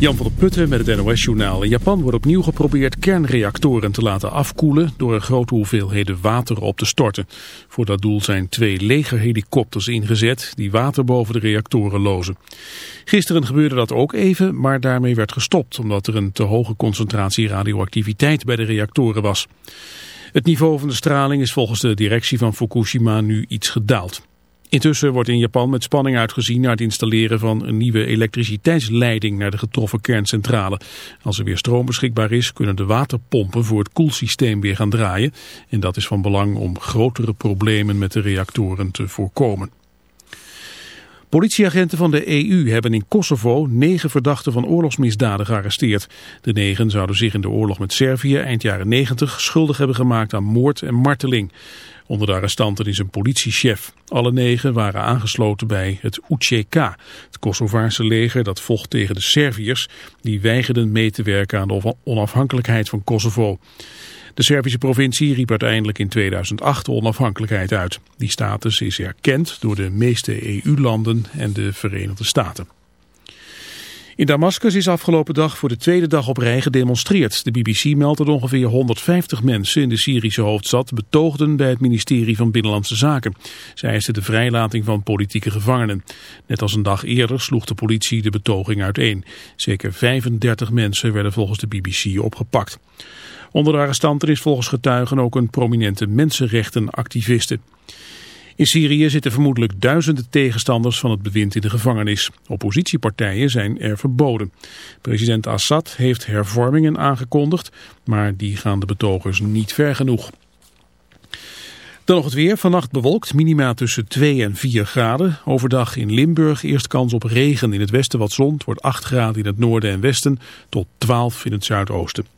Jan van der Putten met het NOS-journaal. In Japan wordt opnieuw geprobeerd kernreactoren te laten afkoelen door grote hoeveelheden water op te storten. Voor dat doel zijn twee legerhelikopters ingezet die water boven de reactoren lozen. Gisteren gebeurde dat ook even, maar daarmee werd gestopt omdat er een te hoge concentratie radioactiviteit bij de reactoren was. Het niveau van de straling is volgens de directie van Fukushima nu iets gedaald. Intussen wordt in Japan met spanning uitgezien naar het installeren van een nieuwe elektriciteitsleiding naar de getroffen kerncentrale. Als er weer stroom beschikbaar is, kunnen de waterpompen voor het koelsysteem weer gaan draaien. En dat is van belang om grotere problemen met de reactoren te voorkomen. Politieagenten van de EU hebben in Kosovo negen verdachten van oorlogsmisdaden gearresteerd. De negen zouden zich in de oorlog met Servië eind jaren 90 schuldig hebben gemaakt aan moord en marteling. Onder de arrestanten is een politiechef. Alle negen waren aangesloten bij het UCK, het Kosovaarse leger dat vocht tegen de Serviërs. Die weigerden mee te werken aan de onafhankelijkheid van Kosovo. De Servische provincie riep uiteindelijk in 2008 de onafhankelijkheid uit. Die status is erkend door de meeste EU-landen en de Verenigde Staten. In Damascus is afgelopen dag voor de tweede dag op rij gedemonstreerd. De BBC meldt dat ongeveer 150 mensen in de Syrische hoofdstad betoogden bij het ministerie van Binnenlandse Zaken. Zij eisten de vrijlating van politieke gevangenen. Net als een dag eerder sloeg de politie de betoging uiteen. Zeker 35 mensen werden volgens de BBC opgepakt. Onder de arrestanten is volgens getuigen ook een prominente mensenrechtenactiviste. In Syrië zitten vermoedelijk duizenden tegenstanders van het bewind in de gevangenis. Oppositiepartijen zijn er verboden. President Assad heeft hervormingen aangekondigd, maar die gaan de betogers niet ver genoeg. Dan nog het weer. Vannacht bewolkt, minima tussen 2 en 4 graden. Overdag in Limburg eerst kans op regen. In het westen wat zon. Wordt 8 graden in het noorden en westen tot 12 in het zuidoosten.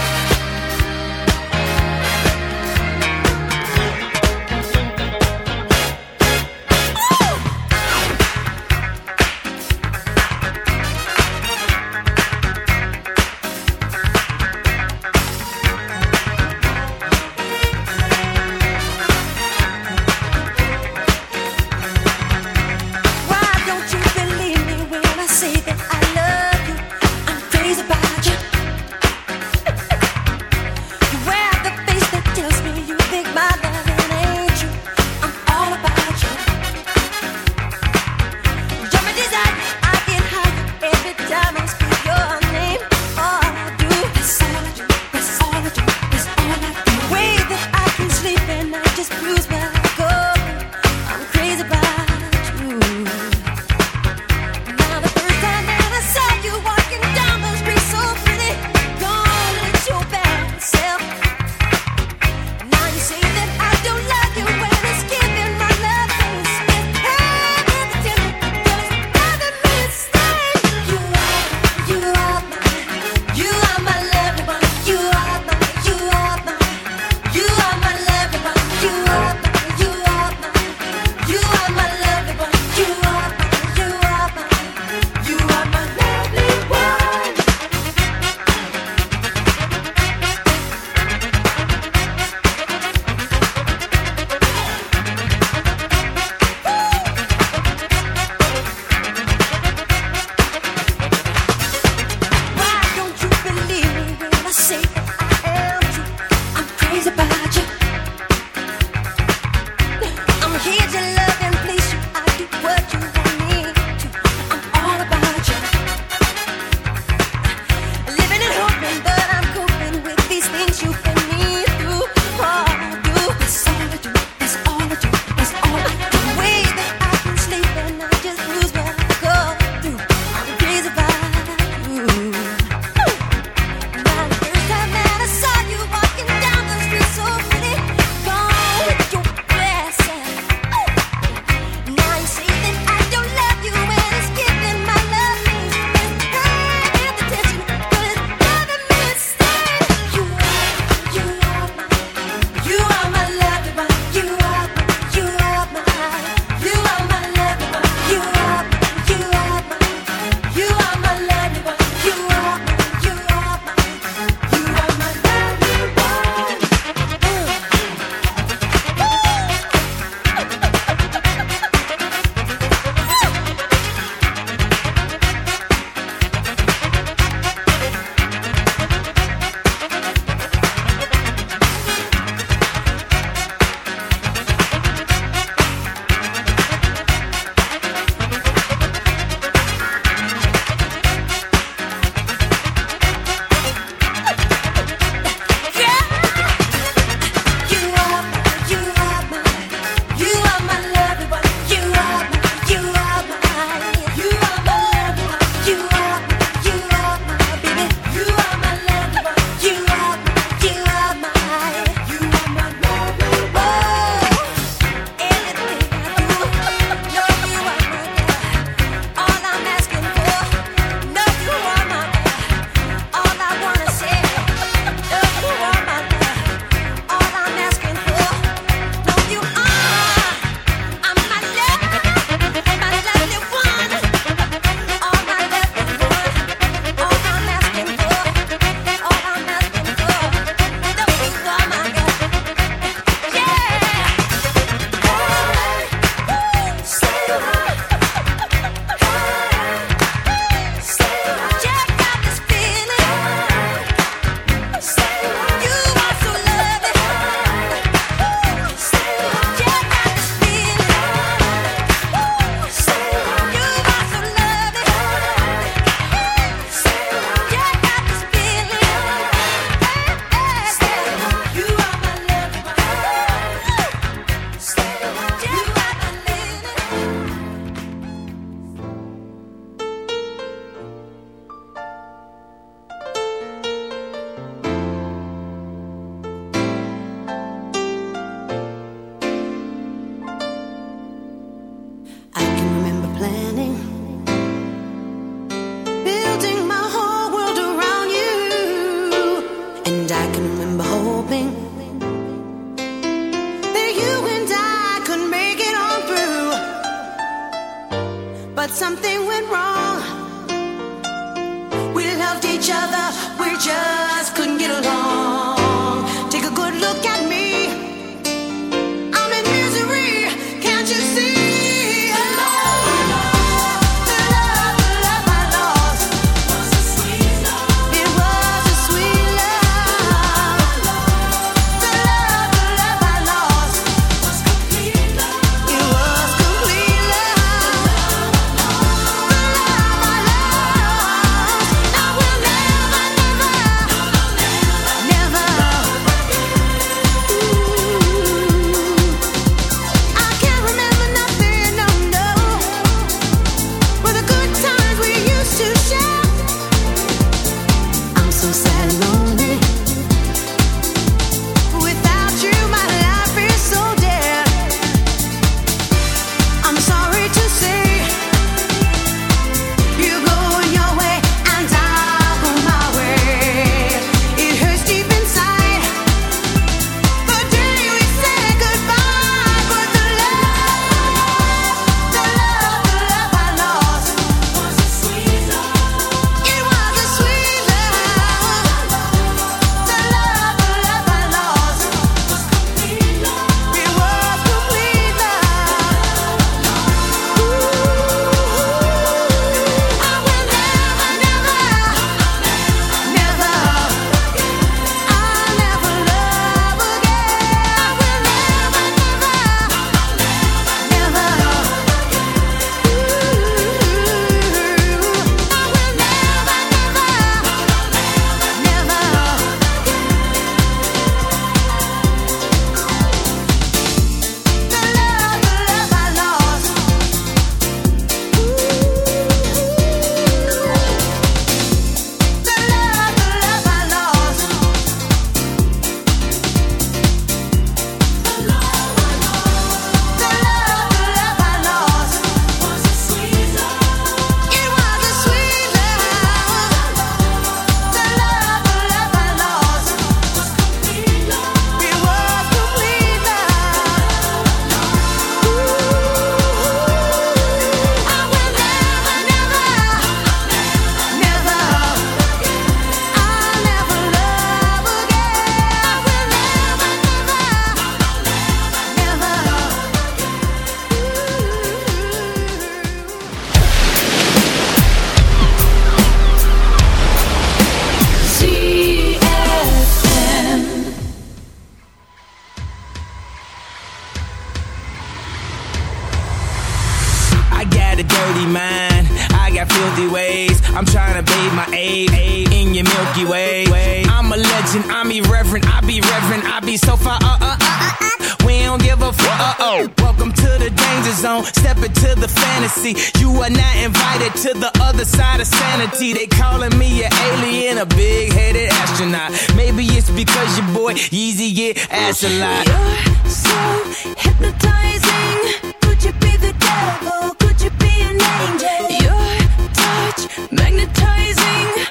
rising.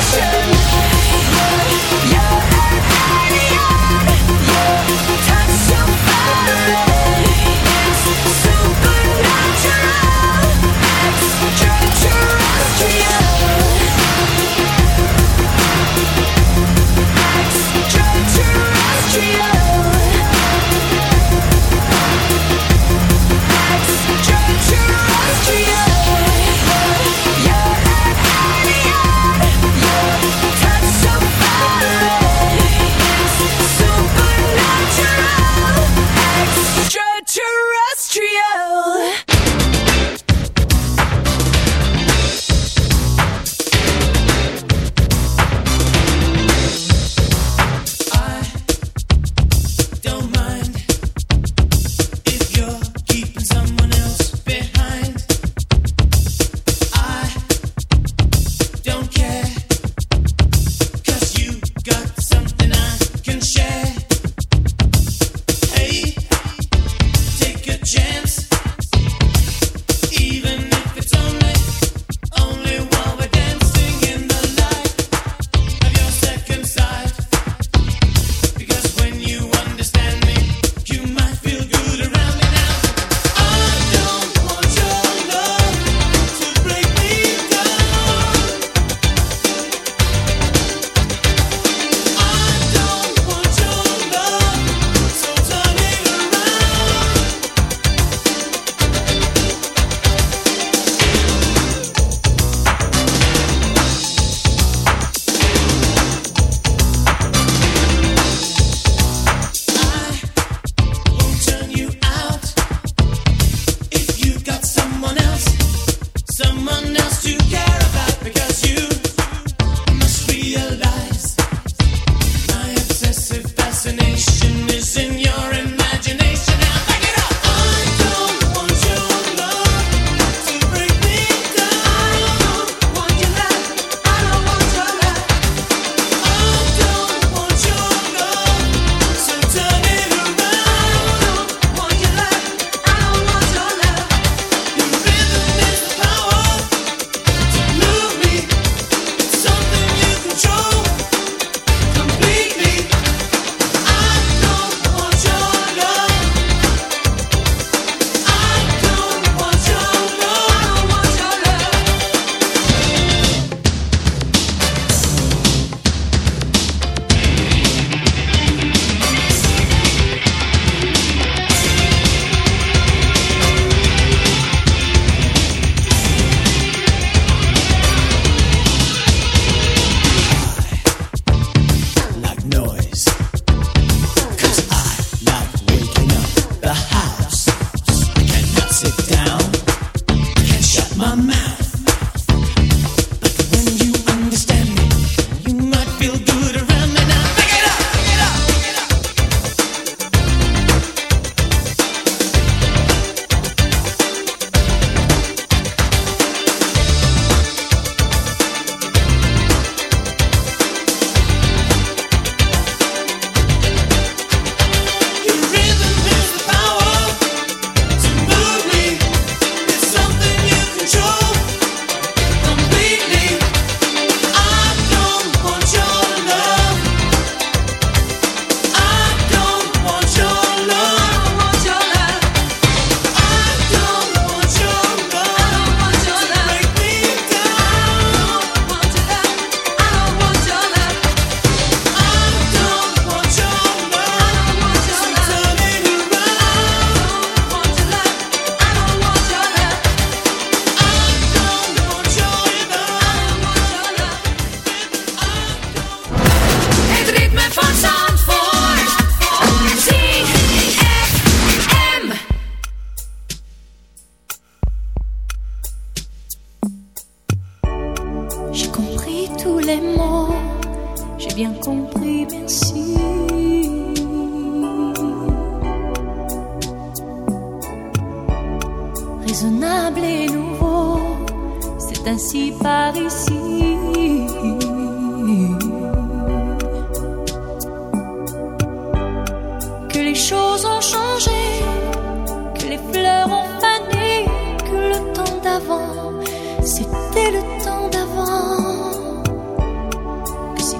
passion.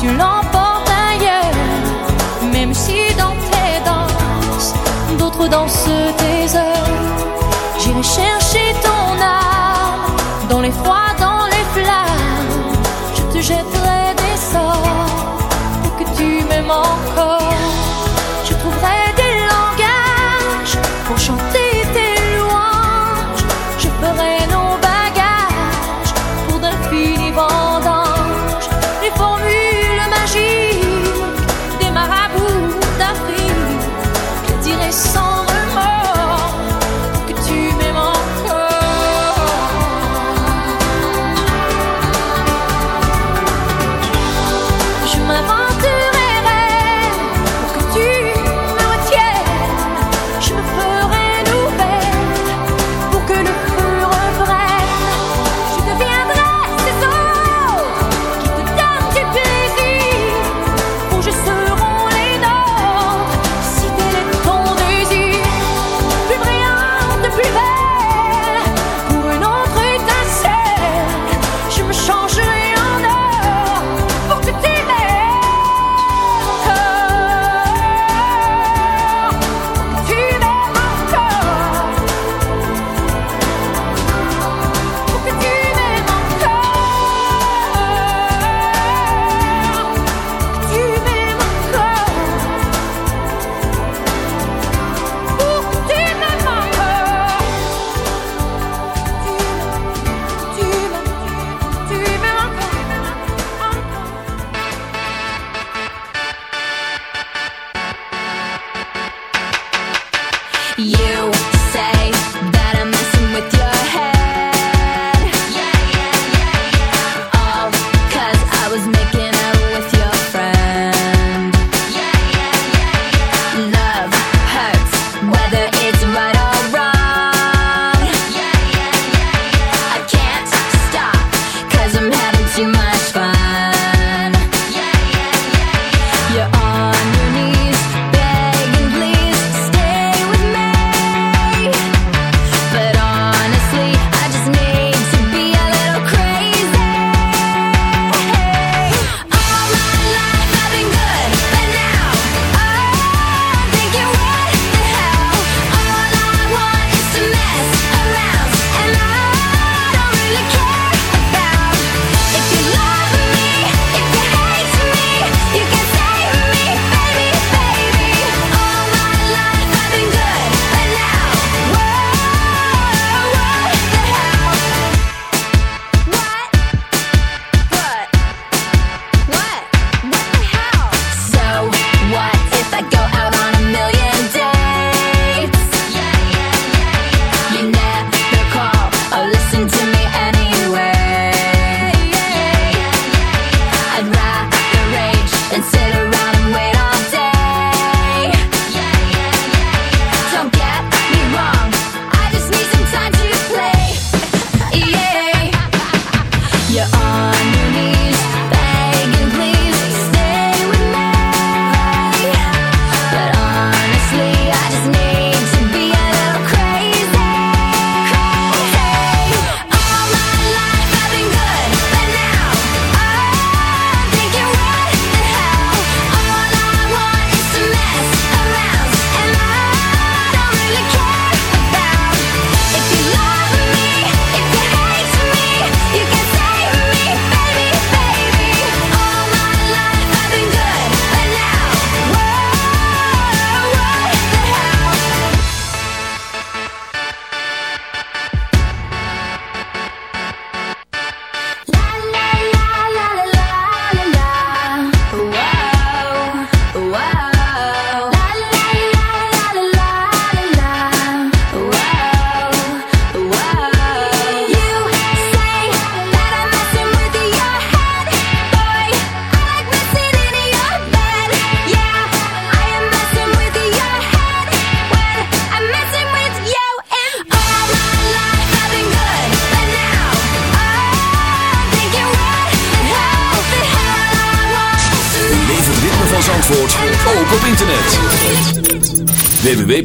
Tu l'emportes ailleurs, même si dans tes danses, d'autres dansent tes heures. J'irai chercher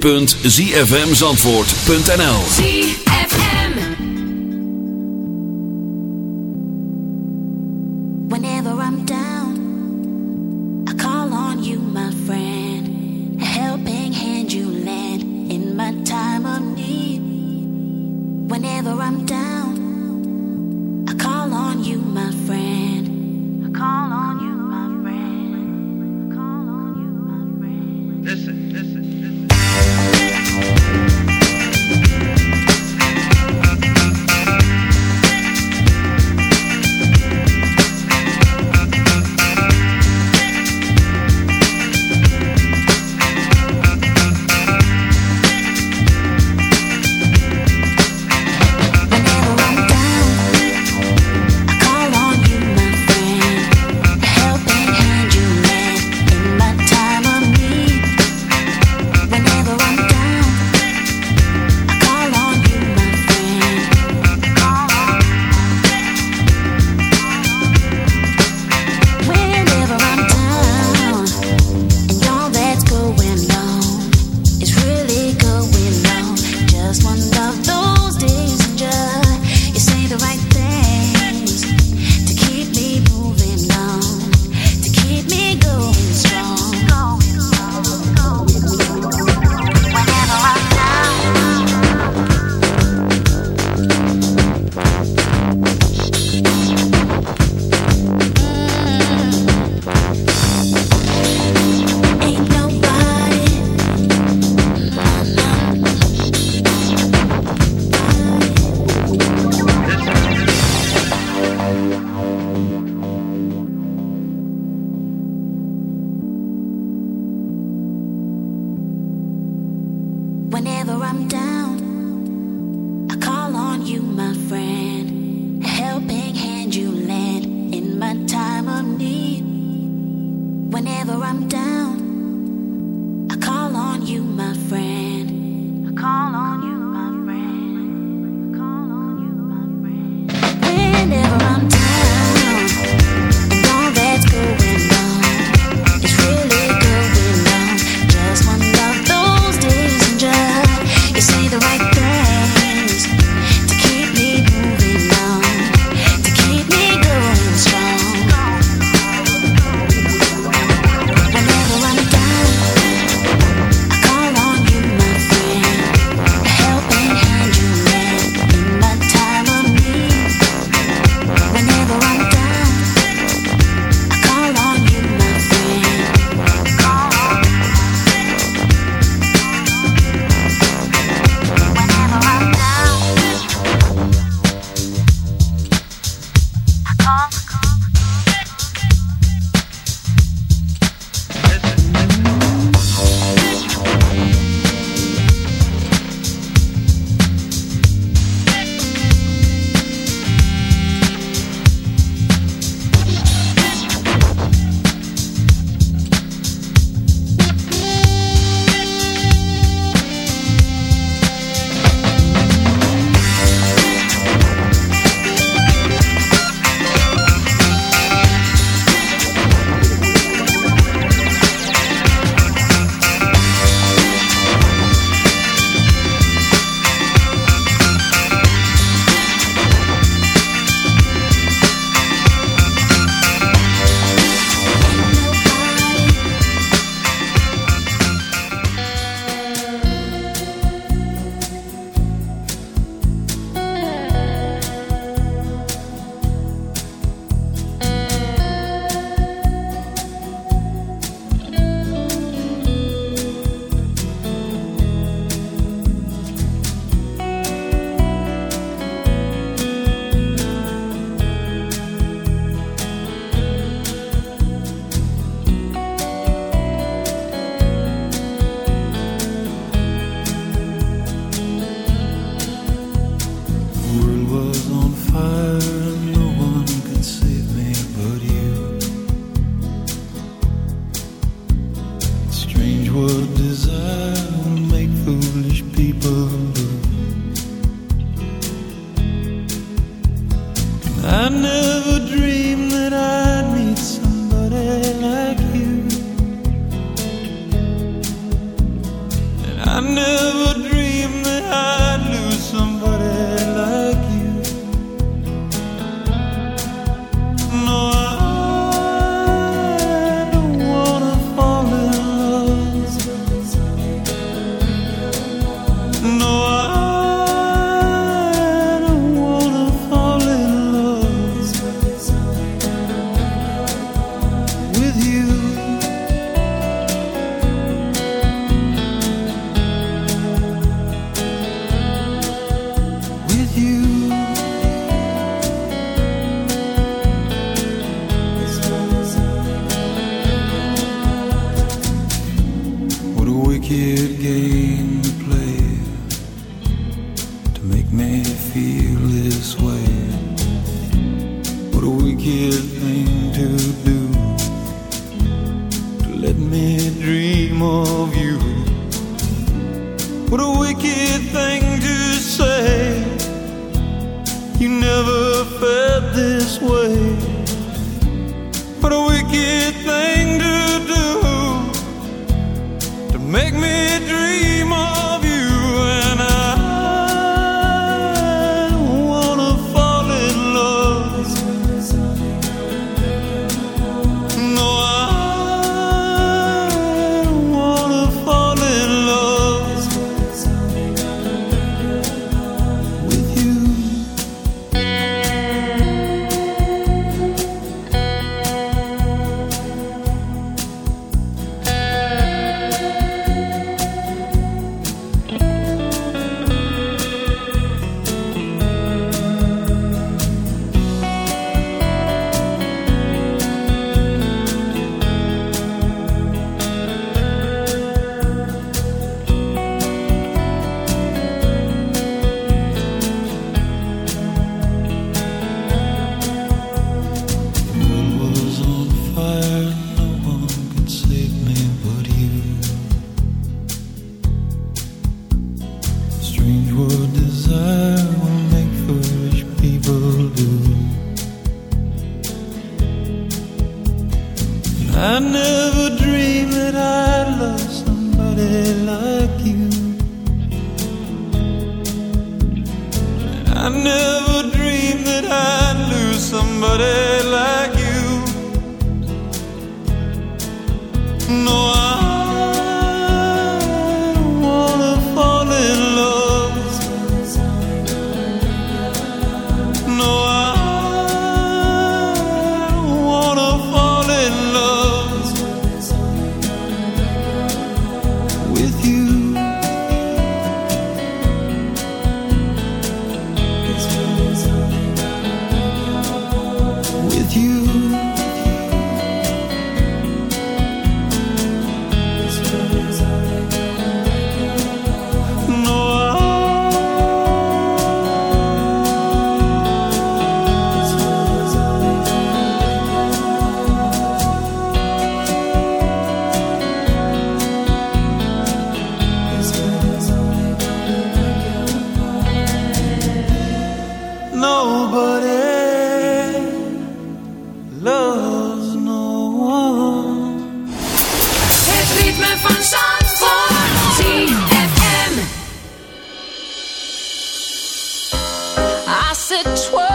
www.zfmzandvoort.nl I never dreamed that I ritme van Zandvoort. ZFM. I said 12.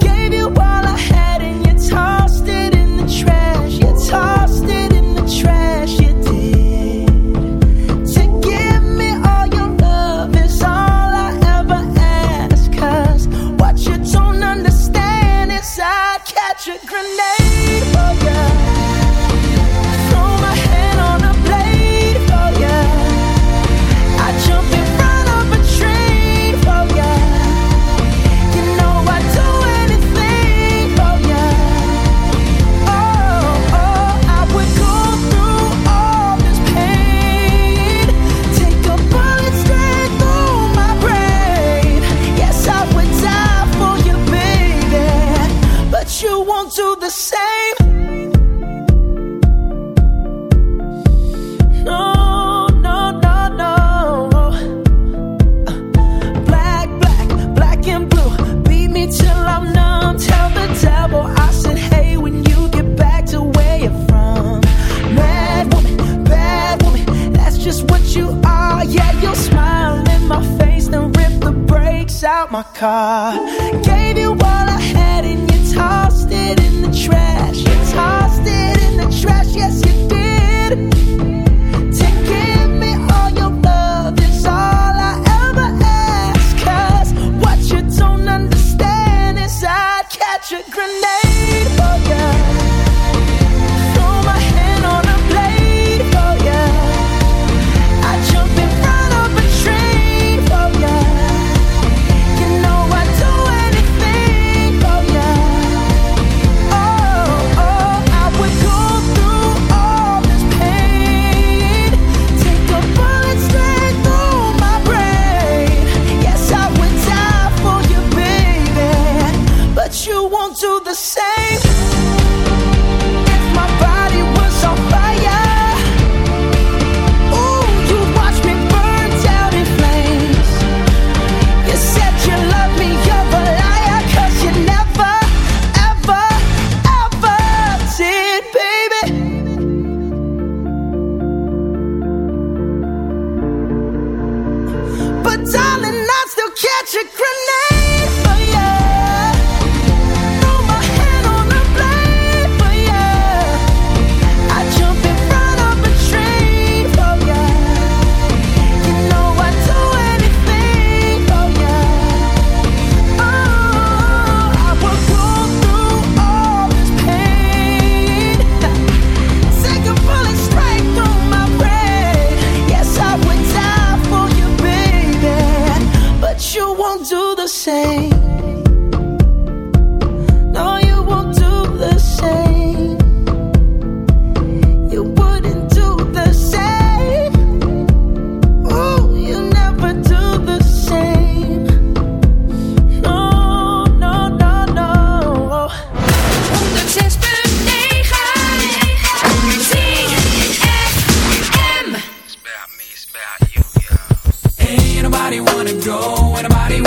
他。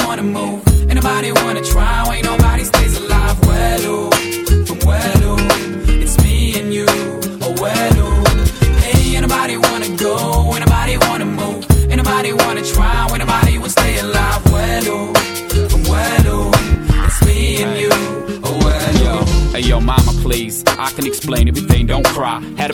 Wanna move, ain't nobody wanna try, ain't nobody stays alive. Well, well, it's me and you. Oh, well. Hey, ain't nobody wanna go, ain't nobody wanna move, ain't nobody wanna try, ain't nobody will stay alive. Well, well, it's me and you. Oh, well, hey yo, mama, please. I can explain everything, don't cry. Had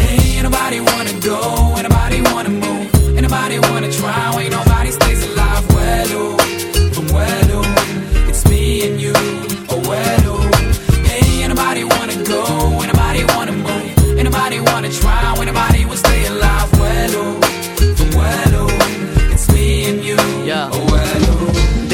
Ain't nobody wanna go, ain't nobody wanna move, ain't nobody wanna try, ain't nobody stays alive. From well, ooh, oh, it's me and you. Oh, ooh. Hey, ain't nobody wanna go, ain't nobody wanna move, ain't nobody wanna try, ain't nobody will stay alive. Well, oh,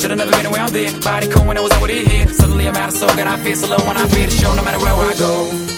Should've never been around there. Body cool when I was it here Suddenly I'm out of soul, got I feel so low when I feel the show no matter where I go.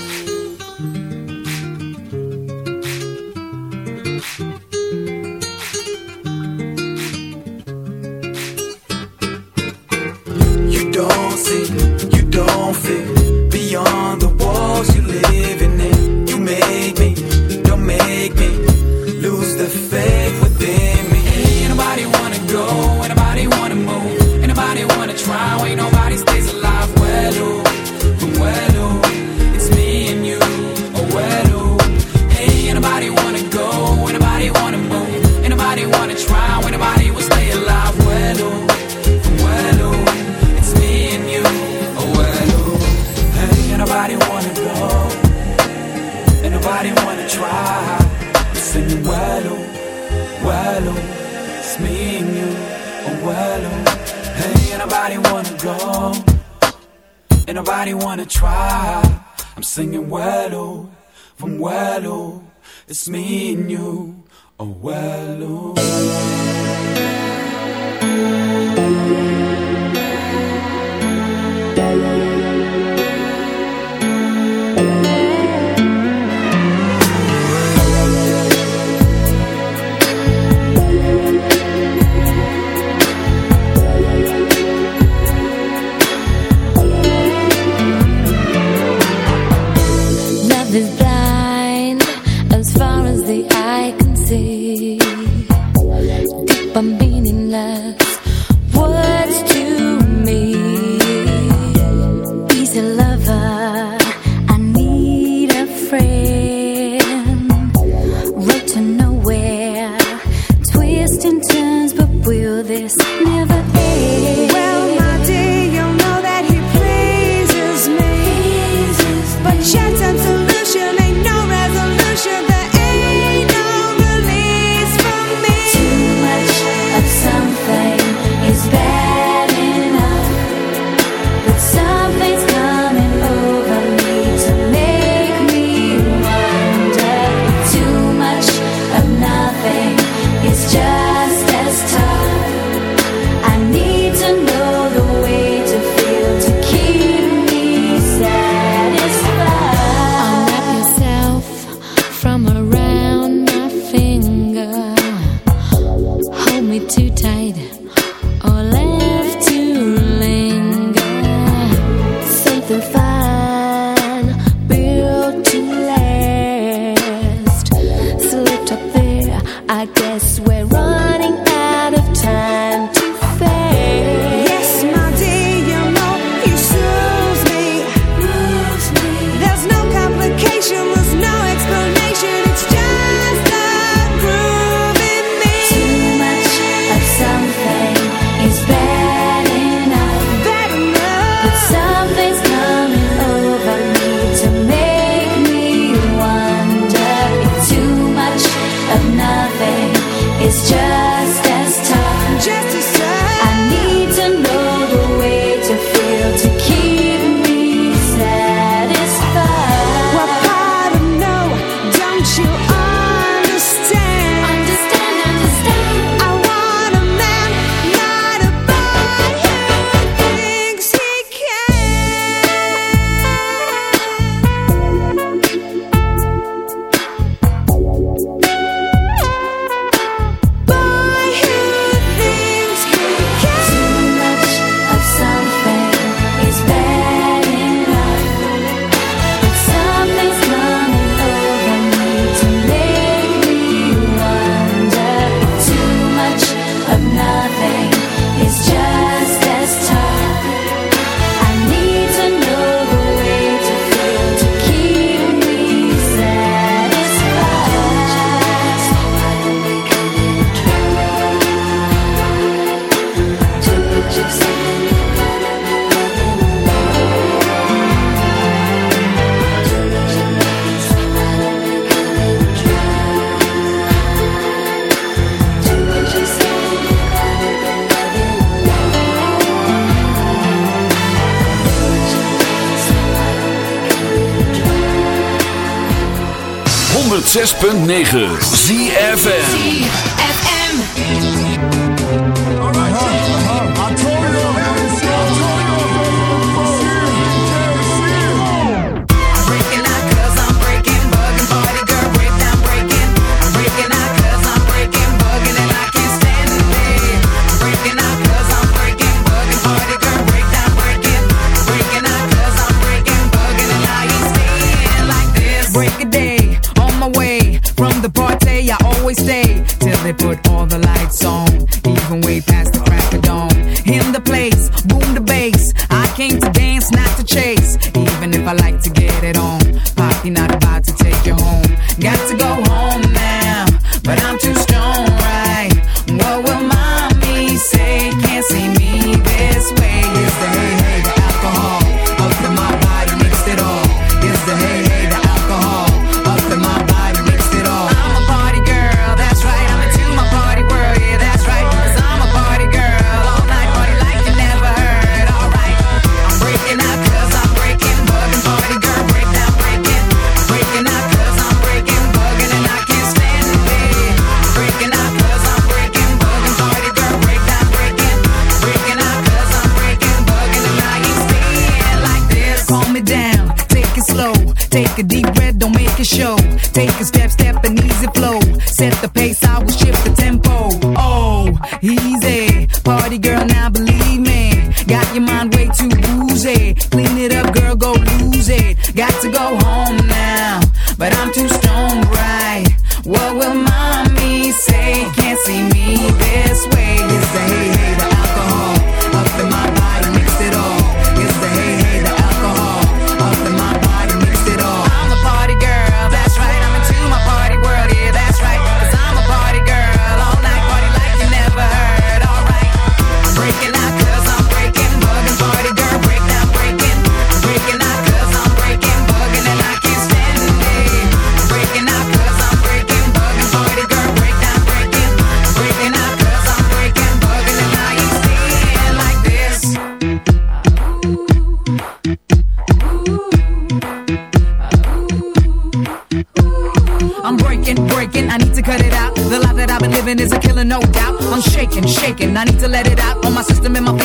106.9